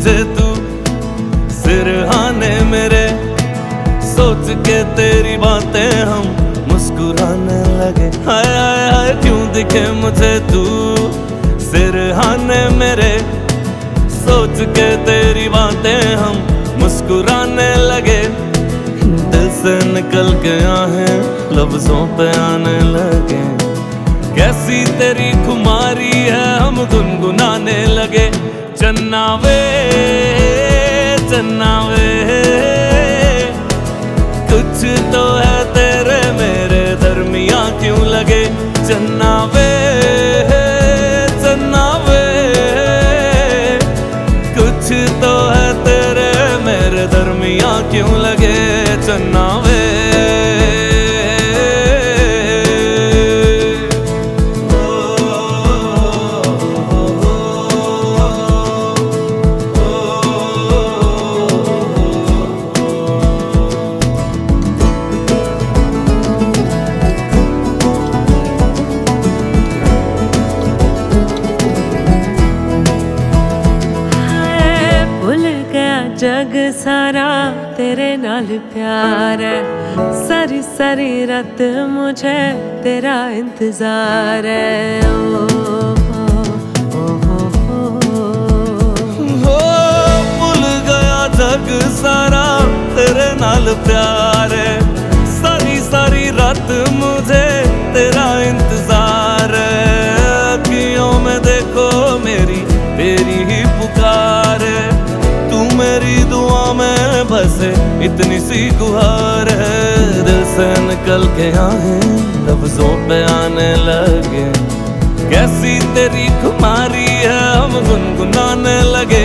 मुझे तू सिरहाने मेरे। सोच के तेरी बातें हम मुस्कुराने लगे। हाय हाय हाय, क्यों दिखे मुझे तू सिरहाने मेरे? सोच के तेरी बातें हम मुस्कुराने लगे। दिल से निकल के आहे लफ्जों पे आने लगे। कैसी तेरी खुमारी है, हम गुनगुनाने लगे। चन्ना वे चन्ना वे कुछ तो है तेरे मेरे दरमिया क्यों लगे? चन्ना वे चन्ना वे कुछ तो है तेरे मेरे दरमिया क्यों लगे? चन्ना जग सारा तेरे नाल प्यार है सारी सारी रात मुझे तेरा इंतज़ार है ओ, ओ, हो हो हो भूल गया जग सारा तेरे नाल प्यार इतनी सी गुहार है, दिल से निकल के आए, लफ्जों पे आने लगे। कैसी तेरी खुमारी है, हम गुनगुनाने लगे।